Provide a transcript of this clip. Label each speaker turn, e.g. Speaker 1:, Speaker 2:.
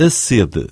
Speaker 1: a sede